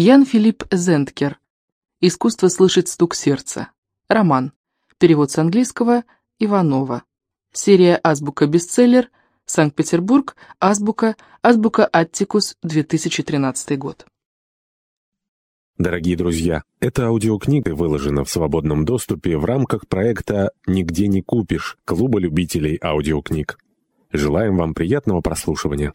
Ян Филипп Зенткер. Искусство слышать стук сердца. Роман. Перевод с английского Иванова. Серия «Азбука-бестселлер», Санкт-Петербург, Азбука, Азбука Аттикус, 2013 год. Дорогие друзья, эта аудиокнига выложена в свободном доступе в рамках проекта «Нигде не купишь» Клуба любителей аудиокниг. Желаем вам приятного прослушивания.